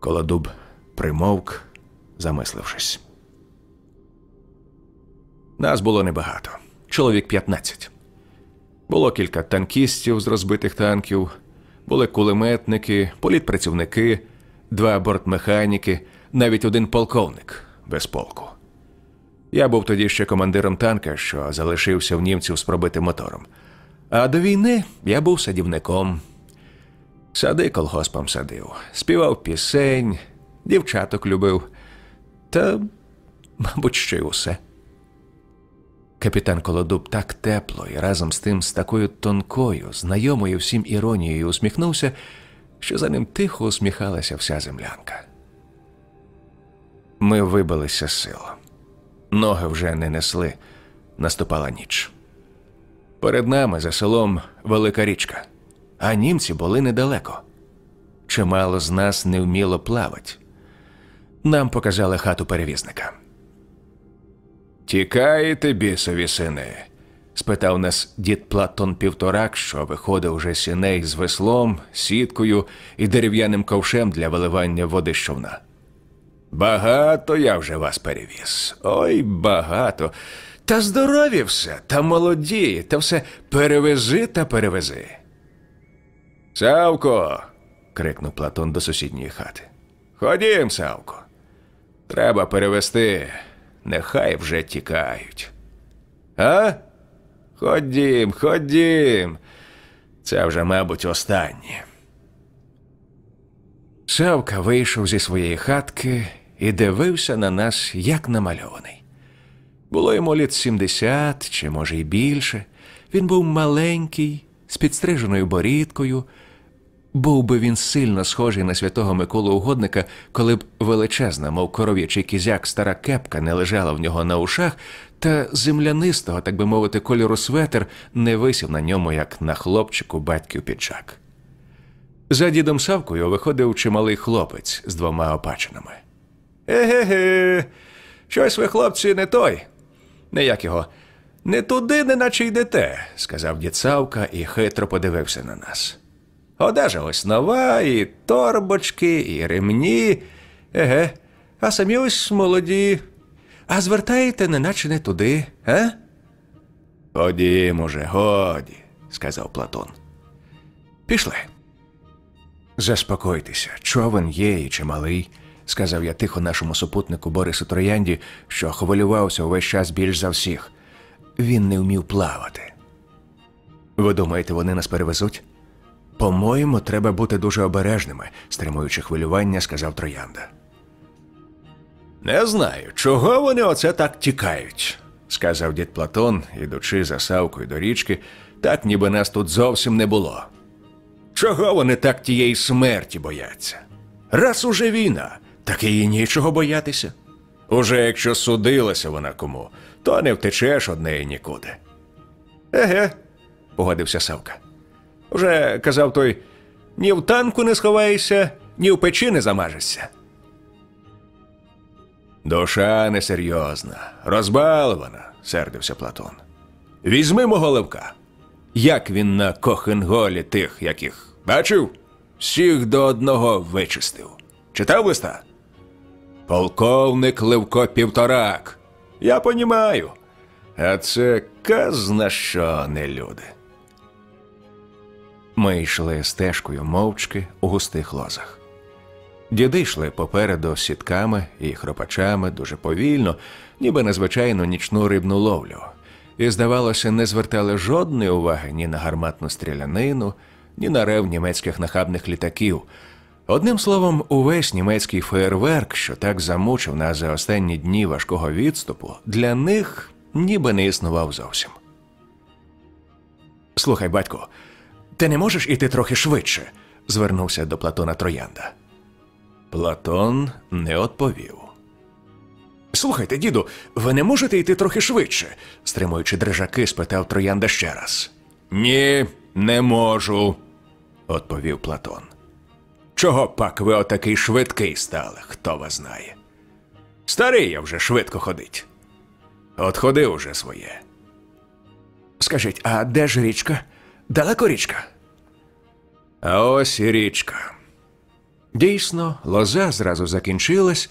Колодуб примовк, замислившись. Нас було небагато, чоловік 15. Було кілька танкістів з розбитих танків, були кулеметники, політпрацівники, два бортмеханіки, навіть один полковник без полку. Я був тоді ще командиром танка, що залишився в німців з пробитим мотором. А до війни я був садівником. Сади колгоспом садив, співав пісень, дівчаток любив. Та, мабуть, ще й усе. Капітан Колодуб так тепло і разом з тим з такою тонкою, знайомою всім іронією усміхнувся, що за ним тихо усміхалася вся землянка. Ми вибилися сил. Ноги вже не несли, наступала ніч. Перед нами за селом велика річка, а німці були недалеко. Чимало з нас не вміло плавати. Нам показали хату перевізника. Тікаєте, бісові сини? спитав нас дід Платон Півторак, що виходив уже сіней з веслом, сіткою і дерев'яним ковшем для виливання води з човна. Багато я вже вас перевіз. Ой, багато. Та здорові все, та молоді, та все перевези та перевези. Савко. крикнув Платон до сусідньої хати. Ходім, Савко. Треба перевести, нехай вже тікають. А? Ходім, ходім. Це вже, мабуть, останнє. Савка вийшов зі своєї хатки і дивився на нас, як намальований. Було йому літ 70 чи, може, й більше. Він був маленький, з підстриженою борідкою. Був би він сильно схожий на святого Миколу Угодника, коли б величезна, мов коров'ячий кізяк, стара кепка не лежала в нього на ушах, та землянистого, так би мовити, кольору светр не висів на ньому, як на хлопчику батьків піджак. За дідом Савкою виходив чималий хлопець з двома опачинами. Еге-ге, щось ви, хлопці, не той. Не як його. Не туди, неначе йдете, сказав дід Савка і хитро подивився на нас. Одежа ось нова, і торбочки, і ремні. Еге, а самі ось молоді. А звертаєте, неначе не туди, а? Ходім уже, годі, сказав Платон. Пішли. Заспокойтеся, човен є і чималий, сказав я тихо нашому супутнику Борису Троянді, що хвилювався увесь час більш за всіх. Він не вмів плавати. Ви думаєте, вони нас перевезуть? По-моєму, треба бути дуже обережними, стримуючи хвилювання, сказав Троянда. Не знаю, чого вони оце так тікають, сказав дід Платон, ідучи за савкою до річки, так ніби нас тут зовсім не було. Чого вони так тієї смерті бояться? Раз уже війна, так її нічого боятися. Уже якщо судилася вона кому, то не втечеш од неї нікуди. Еге, погодився Савка. Уже казав той, ні в танку не сховаєшся, ні в печі не замажешся. Душа несерйозна, розбалована, сердився Платон. Візьми мого левка. Як він на Кохенголі тих, яких бачив, всіх до одного вичистив. Читав листа? Полковник Левко Півторак. Я понімаю. А це казна що не люди. Ми йшли стежкою мовчки у густих лозах. Діди йшли попереду сітками і хропачами дуже повільно, ніби на звичайну нічну рибну ловлю, і, здавалося, не звертали жодної уваги ні на гарматну стрілянину, ні на рев німецьких нахабних літаків. Одним словом, увесь німецький феєрверк, що так замучив нас за останні дні важкого відступу, для них ніби не існував зовсім. Слухай, батько, ти не можеш іти трохи швидше? звернувся до Платона Троянда. Платон не відповів. Слухайте, діду, ви не можете йти трохи швидше? стримуючи дрижаки, спитав Троянда ще раз. Ні, не можу, відповів Платон. Чого пак ви отакий швидкий стали, хто вас знає? Старий я вже швидко ходить. От ходи уже своє. Скажіть, а де ж річка? Далеко річка? А ось і річка. Дійсно, лоза зразу закінчилась,